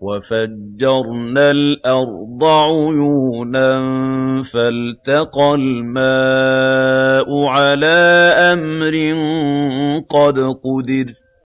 وَفَجَّرْنَا الْأَرْضَ عُيُونًا فَالْتَقَى الْمَاءُ عَلَىٰ أَمْرٍ قَدْ قُدِرَ